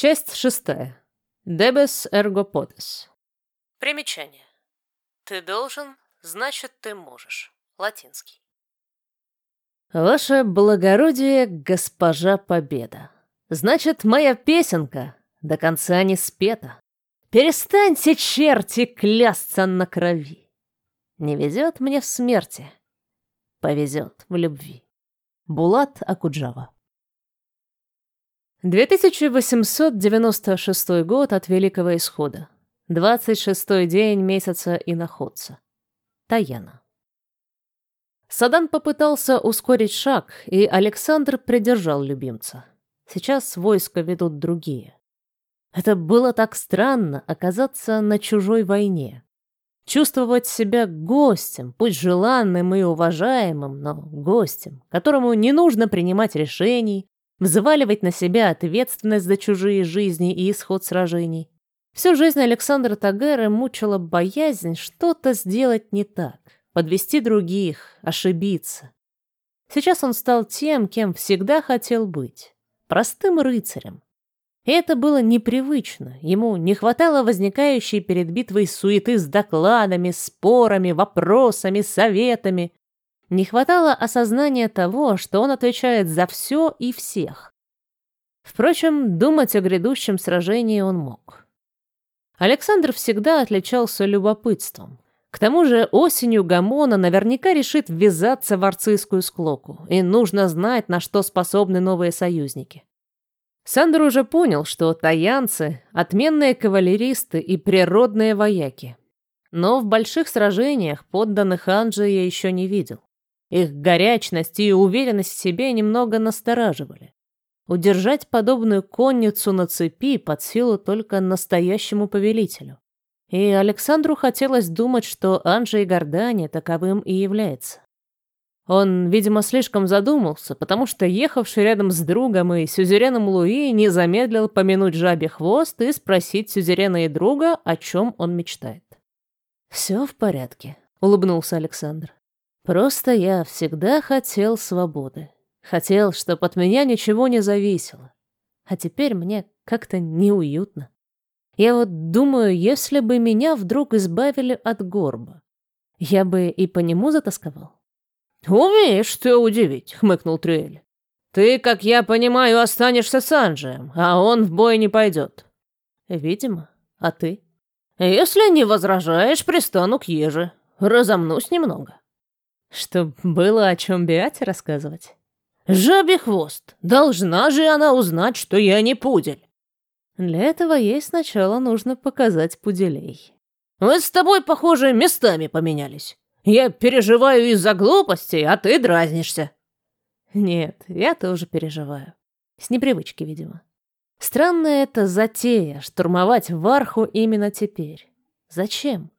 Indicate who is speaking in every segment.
Speaker 1: Часть шестая. Дебес эрго потес. Примечание. Ты должен, значит, ты можешь. Латинский. Ваше благородие, госпожа Победа. Значит, моя песенка до конца не спета. Перестаньте, черти, клясться на крови. Не везет мне в смерти, повезет в любви. Булат Акуджава 2896 год от Великого Исхода. 26-й день месяца иноходца. Таяна. Садан попытался ускорить шаг, и Александр придержал любимца. Сейчас войска ведут другие. Это было так странно оказаться на чужой войне. Чувствовать себя гостем, пусть желанным и уважаемым, но гостем, которому не нужно принимать решений, взваливать на себя ответственность за чужие жизни и исход сражений. Всю жизнь Александра Тагера мучила боязнь что-то сделать не так, подвести других, ошибиться. Сейчас он стал тем, кем всегда хотел быть – простым рыцарем. И это было непривычно, ему не хватало возникающей перед битвой суеты с докладами, спорами, вопросами, советами, не хватало осознания того, что он отвечает за все и всех. Впрочем, думать о грядущем сражении он мог. Александр всегда отличался любопытством. К тому же осенью Гамона наверняка решит ввязаться в арцийскую склоку, и нужно знать, на что способны новые союзники. Сандер уже понял, что таянцы — отменные кавалеристы и природные вояки. Но в больших сражениях подданных Анджи я еще не видел. Их горячность и уверенность в себе немного настораживали. Удержать подобную конницу на цепи под силу только настоящему повелителю. И Александру хотелось думать, что Анжей Гордани таковым и является. Он, видимо, слишком задумался, потому что ехавший рядом с другом и сюзереном Луи не замедлил помянуть жабе хвост и спросить сюзерена и друга, о чем он мечтает. «Все в порядке», — улыбнулся Александр. Просто я всегда хотел свободы. Хотел, чтобы от меня ничего не зависело. А теперь мне как-то неуютно. Я вот думаю, если бы меня вдруг избавили от горба, я бы и по нему затасковал. «Умеешь ты удивить», — хмыкнул Трюэль. «Ты, как я понимаю, останешься с Анджием, а он в бой не пойдет». «Видимо. А ты?» «Если не возражаешь, пристану к еже. Разомнусь немного». Чтоб было о чем Беате рассказывать. Жабий хвост. Должна же она узнать, что я не пудель. Для этого ей сначала нужно показать пуделей. Мы с тобой, похоже, местами поменялись. Я переживаю из-за глупостей, а ты дразнишься. Нет, я тоже переживаю. С непривычки, видимо. Странная эта затея штурмовать Варху именно теперь. Зачем?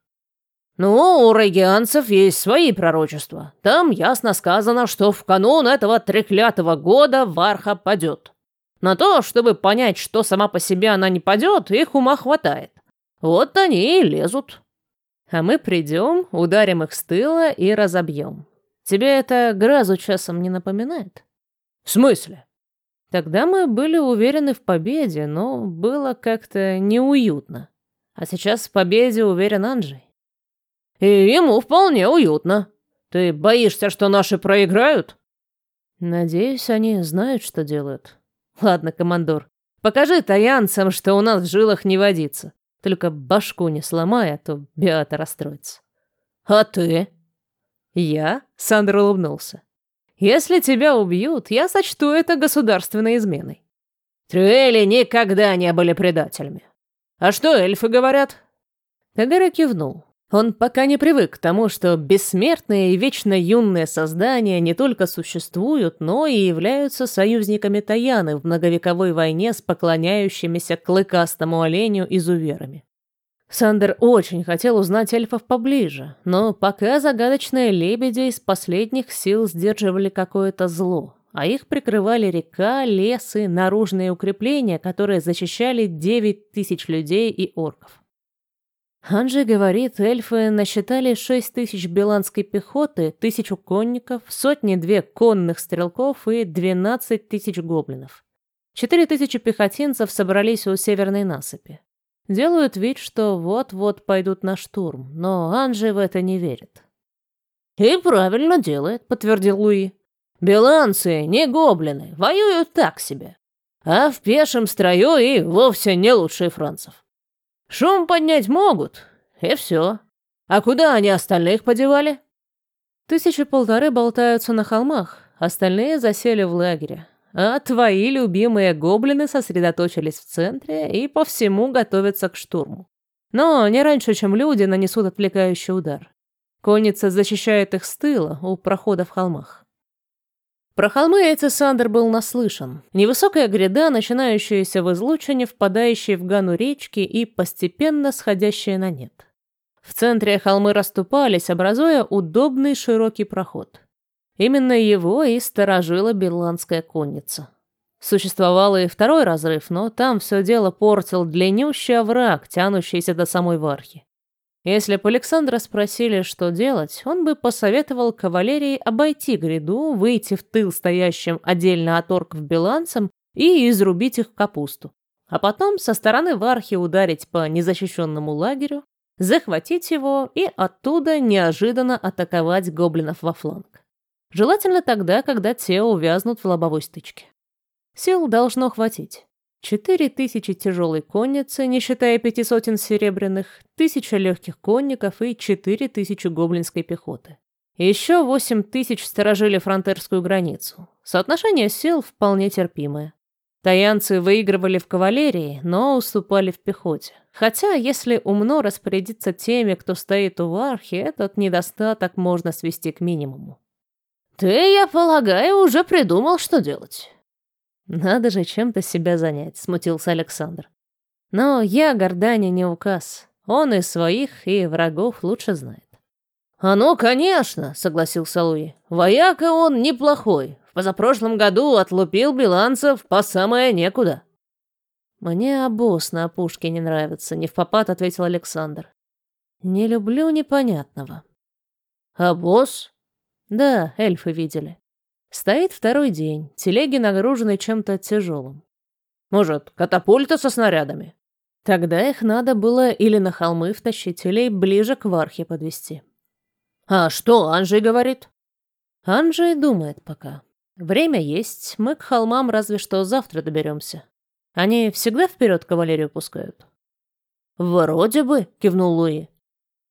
Speaker 1: Ну, у регианцев есть свои пророчества. Там ясно сказано, что в канун этого треклятого года Варха падет. На то, чтобы понять, что сама по себе она не падет, их ума хватает. Вот они и лезут. А мы придем, ударим их с тыла и разобьем. Тебе это грозу часом не напоминает? В смысле? Тогда мы были уверены в победе, но было как-то неуютно. А сейчас в победе уверен Анджей. И ему вполне уютно. Ты боишься, что наши проиграют? Надеюсь, они знают, что делают. Ладно, командор, покажи таянцам, что у нас в жилах не водится. Только башку не сломай, а то Беата расстроится. А ты? Я? Сандер улыбнулся. Если тебя убьют, я сочту это государственной изменой. Трюэли никогда не были предателями. А что эльфы говорят? Кагара кивнул. Он пока не привык к тому, что бессмертные и вечно юные создания не только существуют, но и являются союзниками Таяны в многовековой войне с поклоняющимися клыкастому оленю изуверами. Сандер очень хотел узнать эльфов поближе, но пока загадочные лебеди из последних сил сдерживали какое-то зло, а их прикрывали река, лесы, наружные укрепления, которые защищали девять тысяч людей и орков. Анджи говорит, эльфы насчитали шесть тысяч беланской пехоты, тысячу конников, сотни-две конных стрелков и двенадцать тысяч гоблинов. Четыре тысячи пехотинцев собрались у северной насыпи. Делают вид, что вот-вот пойдут на штурм, но Анжи в это не верит.
Speaker 2: «И правильно делает», — подтвердил Луи. «Беланцы, не гоблины, воюют так себе. А в пешем строю и вовсе не лучшие францев. Шум поднять могут, и все. А куда они остальных подевали?»
Speaker 1: Тысячи полторы болтаются на холмах, остальные засели в лагере. А твои любимые гоблины сосредоточились в центре и по всему готовятся к штурму. Но не раньше, чем люди нанесут отвлекающий удар. Конница защищает их с тыла у прохода в холмах. Про холмы Эцисандр был наслышан. Невысокая гряда, начинающаяся в излучине, впадающая в гану речки и постепенно сходящая на нет. В центре холмы расступались, образуя удобный широкий проход. Именно его и сторожила берландская конница. Существовал и второй разрыв, но там все дело портил длиннющий овраг, тянущийся до самой Вархи. Если бы Александра спросили, что делать, он бы посоветовал кавалерии обойти гряду, выйти в тыл стоящим отдельно от орков беланцам и изрубить их в капусту. А потом со стороны Вархи ударить по незащищенному лагерю, захватить его и оттуда неожиданно атаковать гоблинов во фланг. Желательно тогда, когда те увязнут в лобовой стычке. Сил должно хватить. Четыре тысячи тяжелой конницы, не считая пяти сотен серебряных, тысяча легких конников и четыре тысячи гоблинской пехоты. Еще восемь тысяч сторожили фронтерскую границу. Соотношение сил вполне терпимое. Таянцы выигрывали в кавалерии, но уступали в пехоте. Хотя, если умно распорядиться теми, кто стоит у архи, этот недостаток можно свести к минимуму.
Speaker 2: «Ты, я полагаю, уже придумал, что делать».
Speaker 1: «Надо же чем-то себя занять», — смутился Александр. «Но я Гордане не указ. Он и своих, и врагов лучше знает».
Speaker 2: «А ну, конечно», — согласился Луи. «Вояка он неплохой. В позапрошлом году отлупил биланцев по самое некуда».
Speaker 1: «Мне обоз на опушке не нравится», — не в попад ответил Александр. «Не люблю непонятного».
Speaker 2: «Обоз?»
Speaker 1: «Да, эльфы видели. Стоит второй день, телеги нагружены чем-то тяжелым.
Speaker 2: Может, катапульта со снарядами?»
Speaker 1: Тогда их надо было или на холмы втащить, или ближе к Вархе подвести.
Speaker 2: «А что Анжей говорит?»
Speaker 1: Анжей думает пока. Время есть, мы к холмам разве что завтра доберемся. Они всегда вперед кавалерию пускают.
Speaker 2: «Вроде бы», — кивнул Луи.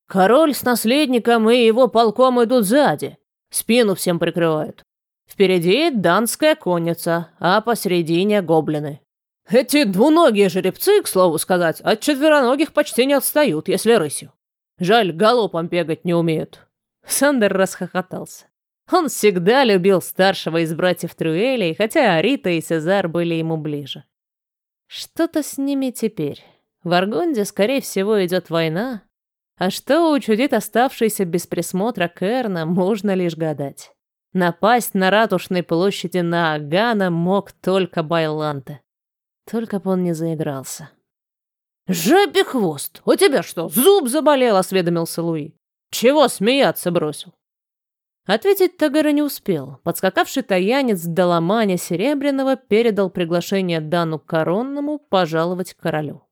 Speaker 2: «Король с наследником и его полком идут сзади. Спину всем прикрывают. Впереди данская конница, а посередине гоблины. Эти двуногие жеребцы, к слову сказать, от четвероногих почти не отстают, если рысью. Жаль, галопом бегать не умеют».
Speaker 1: Сандер расхохотался. Он всегда любил старшего из братьев Трюэлей, хотя Рита и Сезар были ему ближе. Что-то с ними теперь. В Аргонде, скорее всего, идет война. А что учудит оставшийся без присмотра Керна, можно лишь гадать. Напасть на ратушной площади на Агана мог только Байланте. Только бы он не заигрался.
Speaker 2: «Жабий хвост! У тебя что, зуб заболел?» — осведомился Луи. «Чего смеяться бросил?»
Speaker 1: Ответить Тагара не успел. Подскакавший таянец Доломаня Серебряного передал приглашение Дану Коронному пожаловать королю.